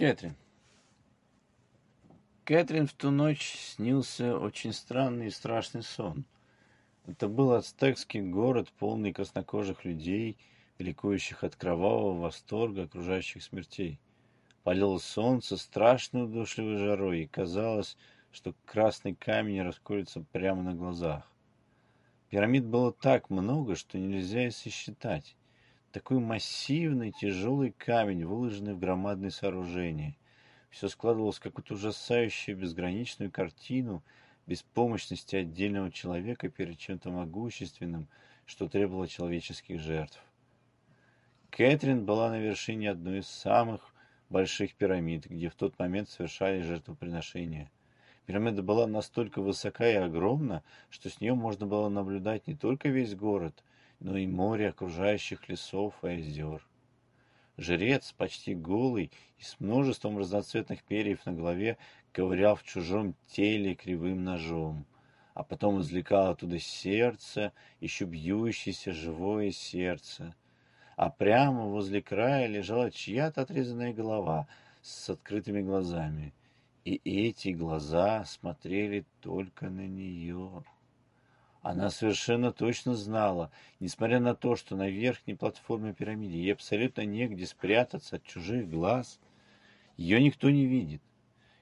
Кэтрин. Кэтрин в ту ночь снился очень странный и страшный сон. Это был ацтекский город, полный краснокожих людей, ликующих от кровавого восторга окружающих смертей. Палило солнце страшной удушливой жарой, и казалось, что красный камень расколется прямо на глазах. Пирамид было так много, что нельзя и сосчитать. Такой массивный, тяжелый камень, выложенный в громадное сооружение. Все складывалось в какую-то ужасающую безграничную картину беспомощности отдельного человека перед чем-то могущественным, что требовало человеческих жертв. Кэтрин была на вершине одной из самых больших пирамид, где в тот момент совершали жертвоприношения. Пирамида была настолько высока и огромна, что с нее можно было наблюдать не только весь город, но и море окружающих лесов и озер. Жрец, почти голый и с множеством разноцветных перьев на голове, ковырял в чужом теле кривым ножом, а потом извлекал оттуда сердце, еще бьющееся живое сердце. А прямо возле края лежала чья-то отрезанная голова с открытыми глазами. И эти глаза смотрели только на нее. Она совершенно точно знала, несмотря на то, что на верхней платформе пирамиды ей абсолютно негде спрятаться от чужих глаз, ее никто не видит,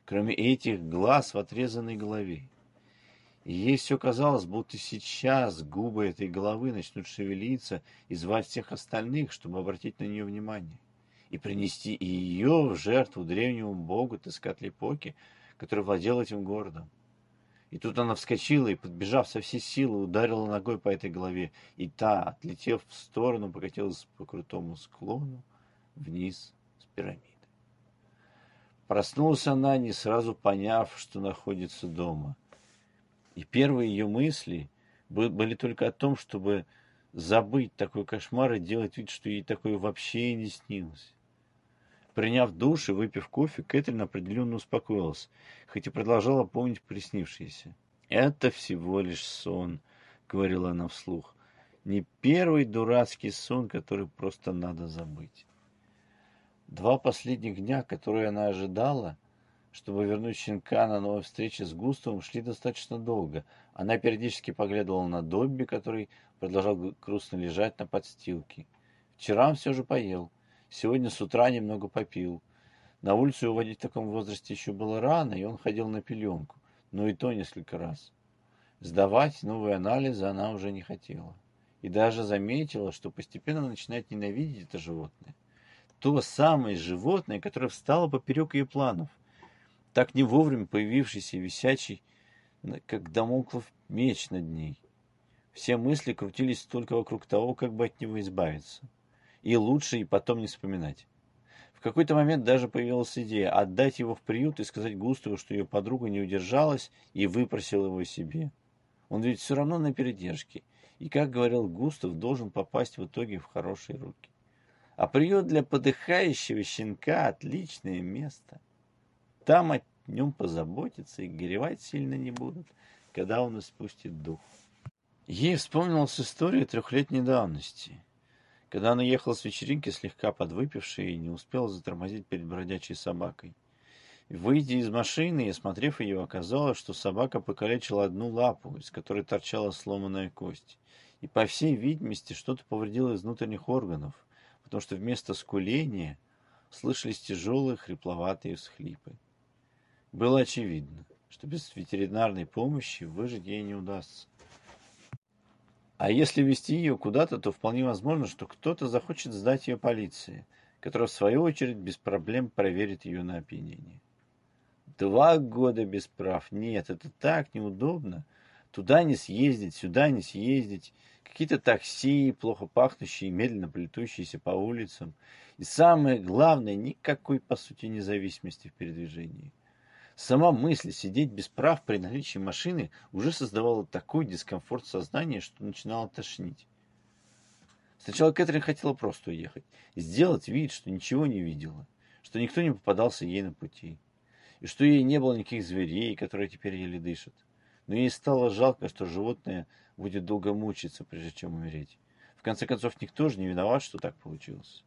кроме этих глаз в отрезанной голове. И ей все казалось, будто сейчас губы этой головы начнут шевелиться и звать всех остальных, чтобы обратить на нее внимание, и принести ее в жертву древнему богу Тескатлипоке, который владел этим городом. И тут она вскочила и, подбежав со всей силы, ударила ногой по этой голове, и та, отлетев в сторону, покатилась по крутому склону вниз с пирамиды. Проснулась она, не сразу поняв, что находится дома. И первые ее мысли были только о том, чтобы забыть такой кошмар и делать вид, что ей такое вообще не снилось. Приняв душ и выпив кофе, Кэтрин определенно успокоилась, хоть и продолжала помнить приснившееся. «Это всего лишь сон», — говорила она вслух. «Не первый дурацкий сон, который просто надо забыть». Два последних дня, которые она ожидала, чтобы вернуть щенка на новой встрече с Густавом, шли достаточно долго. Она периодически поглядывала на Добби, который продолжал грустно лежать на подстилке. Вчера он все же поел. Сегодня с утра немного попил. На улицу уводить в таком возрасте еще было рано, и он ходил на пеленку, но и то несколько раз. Сдавать новые анализы она уже не хотела. И даже заметила, что постепенно начинает ненавидеть это животное. То самое животное, которое встало поперек ее планов. Так не вовремя появившийся и висячий, как домоклов меч над ней. Все мысли крутились только вокруг того, как бы от него избавиться и лучше и потом не вспоминать. В какой-то момент даже появилась идея отдать его в приют и сказать Густаву, что ее подруга не удержалась и выпросила его себе. Он ведь все равно на передержке, и, как говорил Густав, должен попасть в итоге в хорошие руки. А приют для подыхающего щенка – отличное место. Там о нем позаботятся и горевать сильно не будут, когда он испустит дух. Ей вспомнилась история трехлетней давности – когда она ехала с вечеринки, слегка подвыпившая, и не успела затормозить перед бродячей собакой. Выйдя из машины и осмотрев ее, оказалось, что собака покалечила одну лапу, из которой торчала сломанная кость. И, по всей видимости, что-то повредило из внутренних органов, потому что вместо скуления слышались тяжелые хрипловатые всхлипы. Было очевидно, что без ветеринарной помощи выжить ей не удастся. А если вести ее куда-то, то вполне возможно, что кто-то захочет сдать ее полиции, которая в свою очередь без проблем проверит ее на опьянение. Два года без прав. Нет, это так неудобно. Туда не съездить, сюда не съездить. Какие-то такси, плохо пахнущие, медленно плетущиеся по улицам. И самое главное, никакой, по сути, независимости в передвижении. Сама мысль сидеть без прав при наличии машины уже создавала такой дискомфорт сознания, что начинала тошнить. Сначала Кэтрин хотела просто уехать, сделать вид, что ничего не видела, что никто не попадался ей на пути, и что ей не было никаких зверей, которые теперь еле дышат. Но ей стало жалко, что животное будет долго мучиться, прежде чем умереть. В конце концов, никто же не виноват, что так получилось.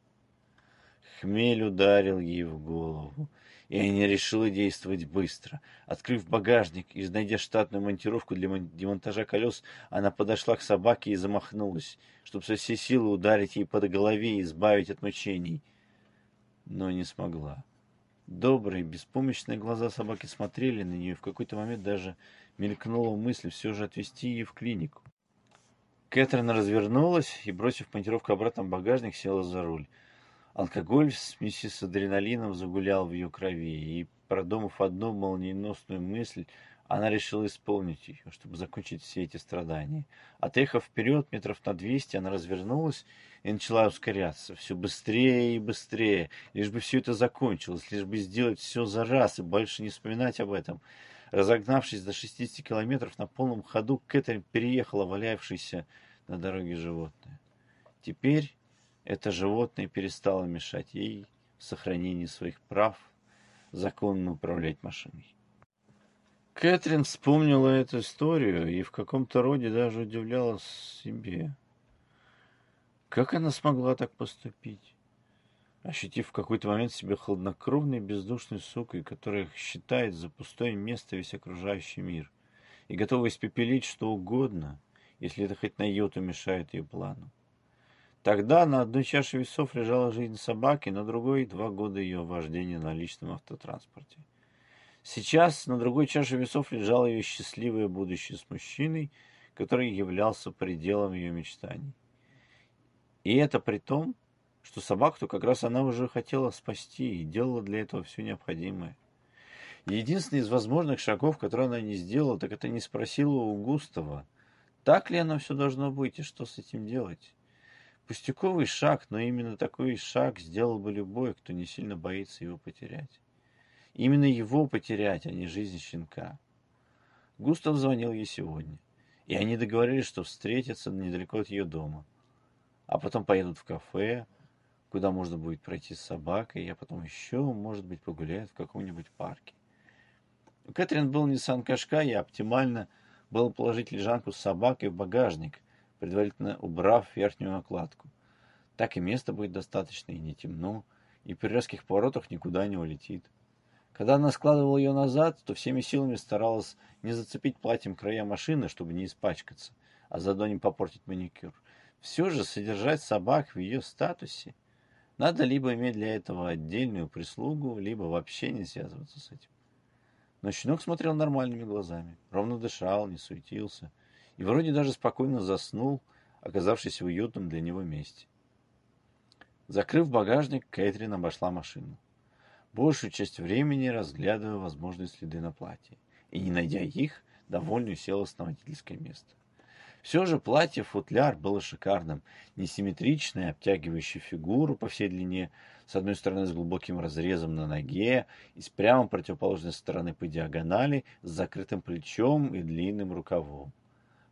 Хмель ударил ей в голову, и они решили действовать быстро. Открыв багажник и найдя штатную монтировку для демонтажа колес, она подошла к собаке и замахнулась, чтобы со всей силы ударить ей под голове и избавить от мучений. Но не смогла. Добрые, беспомощные глаза собаки смотрели на нее, и в какой-то момент даже мелькнула мысль все же отвезти ее в клинику. Кэтрин развернулась и, бросив монтировку обратно в багажник, села за руль. Алкоголь в смеси с адреналином загулял в ее крови, и, продумав одну молниеносную мысль, она решила исполнить ее, чтобы закончить все эти страдания. Отъехав вперед метров на двести, она развернулась и начала ускоряться. Все быстрее и быстрее, лишь бы все это закончилось, лишь бы сделать все за раз и больше не вспоминать об этом. Разогнавшись до 60 километров на полном ходу, Кэтрин переехала валявшееся на дороге животное. Теперь это животное перестало мешать ей в сохранении своих прав законно управлять машиной. Кэтрин вспомнила эту историю и в каком-то роде даже удивлялась себе. Как она смогла так поступить? Ощутив в какой-то момент себя хладнокровной бездушной сукой, которая считает за пустое место весь окружающий мир и готова испепелить что угодно, если это хоть на йоту мешает ее плану. Тогда на одной чаше весов лежала жизнь собаки, на другой – два года ее вождения на личном автотранспорте. Сейчас на другой чаше весов лежало ее счастливое будущее с мужчиной, который являлся пределом ее мечтаний. И это при том, что собаку-то как раз она уже хотела спасти и делала для этого все необходимое. Единственный из возможных шагов, который она не сделала, так это не спросила у Густава, так ли оно все должно быть и что с этим делать. Пустяковый шаг, но именно такой шаг сделал бы любой, кто не сильно боится его потерять. Именно его потерять, а не жизнь щенка. Густав звонил ей сегодня, и они договорились, что встретятся недалеко от ее дома. А потом поедут в кафе, куда можно будет пройти с собакой, а потом еще, может быть, погуляют в каком-нибудь парке. У Кэтрин был Nissan Qashqai, и оптимально было положить лежанку с собакой в багажник – предварительно убрав верхнюю накладку. Так и места будет достаточно, и не темно, и при резких поворотах никуда не улетит. Когда она складывала ее назад, то всеми силами старалась не зацепить платьем края машины, чтобы не испачкаться, а заодно не попортить маникюр. Все же содержать собак в ее статусе надо либо иметь для этого отдельную прислугу, либо вообще не связываться с этим. Но щенок смотрел нормальными глазами, ровно дышал, не суетился, и вроде даже спокойно заснул, оказавшись в уютном для него месте. Закрыв багажник, Кэтрин обошла машину. Большую часть времени разглядывая возможные следы на платье. И, не найдя их, довольно села на водительское место. Все же платье-футляр было шикарным, несимметричное, обтягивающее фигуру по всей длине, с одной стороны с глубоким разрезом на ноге и с прямо противоположной стороны по диагонали, с закрытым плечом и длинным рукавом.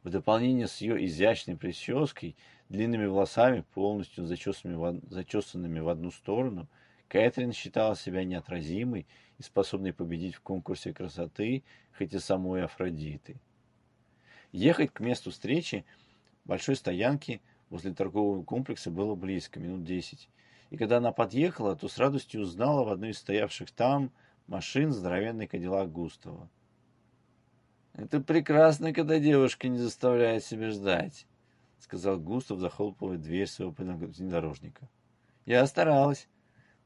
В дополнение с ее изящной прической, длинными волосами, полностью зачесанными в, одну сторону, Кэтрин считала себя неотразимой и способной победить в конкурсе красоты, хоть и самой Афродиты. Ехать к месту встречи большой стоянки возле торгового комплекса было близко, минут десять. И когда она подъехала, то с радостью узнала в одной из стоявших там машин здоровенный кадиллак Густава. Это прекрасно, когда девушка не заставляет себя ждать, сказал Густав, захлопывая дверь своего внедорожника. Я старалась.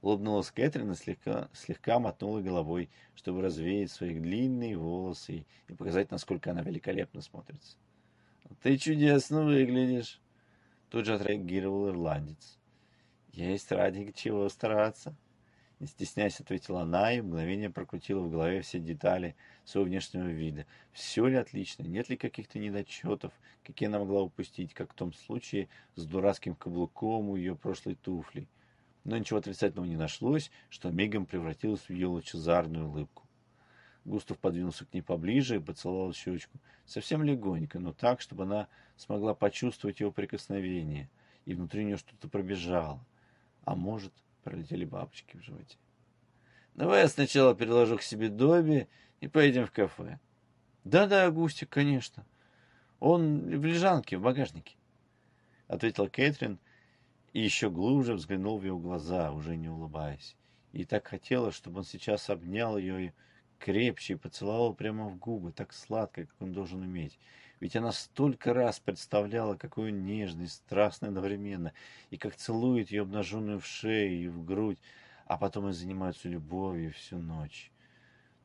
Улыбнулась Кэтрин и слегка, слегка мотнула головой, чтобы развеять свои длинные волосы и показать, насколько она великолепно смотрится. «Ты чудесно выглядишь!» Тут же отреагировал ирландец. «Есть ради чего стараться!» Не стесняясь, ответила она и мгновение прокрутила в голове все детали своего внешнего вида. Все ли отлично, нет ли каких-то недочетов, какие она могла упустить, как в том случае с дурацким каблуком у ее прошлой туфли. Но ничего отрицательного не нашлось, что мигом превратилось в ее лучезарную улыбку. Густав подвинулся к ней поближе и поцеловал щечку. Совсем легонько, но так, чтобы она смогла почувствовать его прикосновение. И внутри нее что-то пробежало. А может, Пролетели бабочки в животе. Давай я сначала переложу к себе Добби и поедем в кафе. Да-да, Густик, конечно. Он в лежанке, в багажнике. Ответила Кэтрин и еще глубже взглянул в ее глаза, уже не улыбаясь. И так хотелось, чтобы он сейчас обнял ее крепче и поцеловал прямо в губы, так сладко, как он должен уметь. Ведь она столько раз представляла, какой он нежный, страстный одновременно, и как целует ее обнаженную в шею и в грудь, а потом и занимаются любовью всю ночь.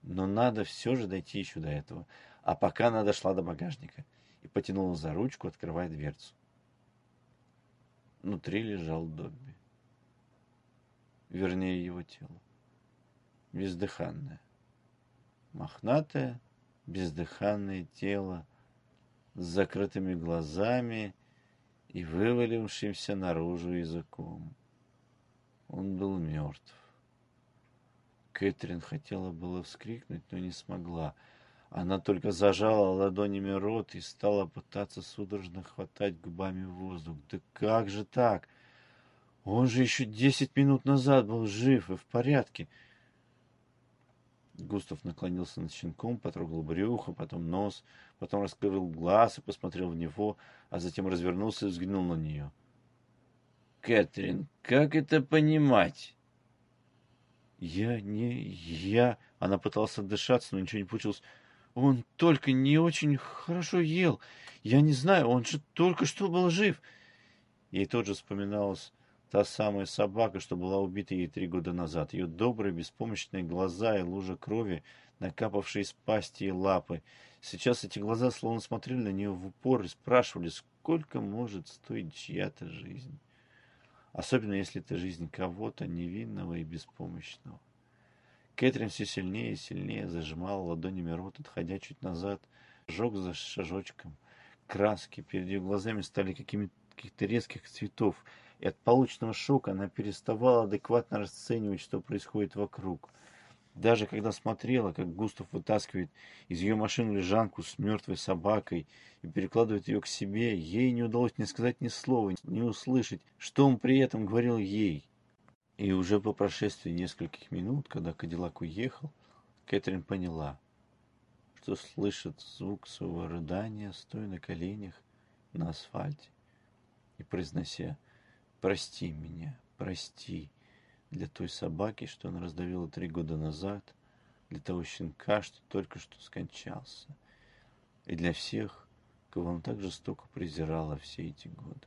Но надо все же дойти еще до этого. А пока она дошла до багажника и потянула за ручку, открывая дверцу. Внутри лежал Добби. Вернее, его тело. Бездыханное. Мохнатое, бездыханное тело с закрытыми глазами и вывалившимся наружу языком. Он был мертв. Кэтрин хотела было вскрикнуть, но не смогла. Она только зажала ладонями рот и стала пытаться судорожно хватать губами воздух. Да как же так? Он же еще десять минут назад был жив и в порядке. Густав наклонился над щенком, потрогал брюхо, потом нос, потом раскрыл глаз и посмотрел в него, а затем развернулся и взглянул на нее. «Кэтрин, как это понимать?» «Я не... я...» Она пыталась отдышаться, но ничего не получилось. Он только не очень хорошо ел. Я не знаю, он же только что был жив. Ей тут же вспоминалась та самая собака, что была убита ей три года назад. Ее добрые, беспомощные глаза и лужа крови, накапавшие из пасти и лапы. Сейчас эти глаза словно смотрели на нее в упор и спрашивали, сколько может стоить чья-то жизнь. Особенно, если это жизнь кого-то невинного и беспомощного. Кэтрин все сильнее и сильнее зажимала ладонями рот, отходя чуть назад, жег за шажочком. Краски перед ее глазами стали какими-то резких цветов, и от полученного шока она переставала адекватно расценивать, что происходит вокруг. Даже когда смотрела, как Густав вытаскивает из ее машины лежанку с мертвой собакой и перекладывает ее к себе, ей не удалось ни сказать ни слова, ни услышать, что он при этом говорил ей. И уже по прошествии нескольких минут, когда Кадиллак уехал, Кэтрин поняла, что слышит звук своего рыдания, стоя на коленях на асфальте и произнося «Прости меня, прости» для той собаки, что она раздавила три года назад, для того щенка, что только что скончался, и для всех, кого он так жестоко презирала все эти годы.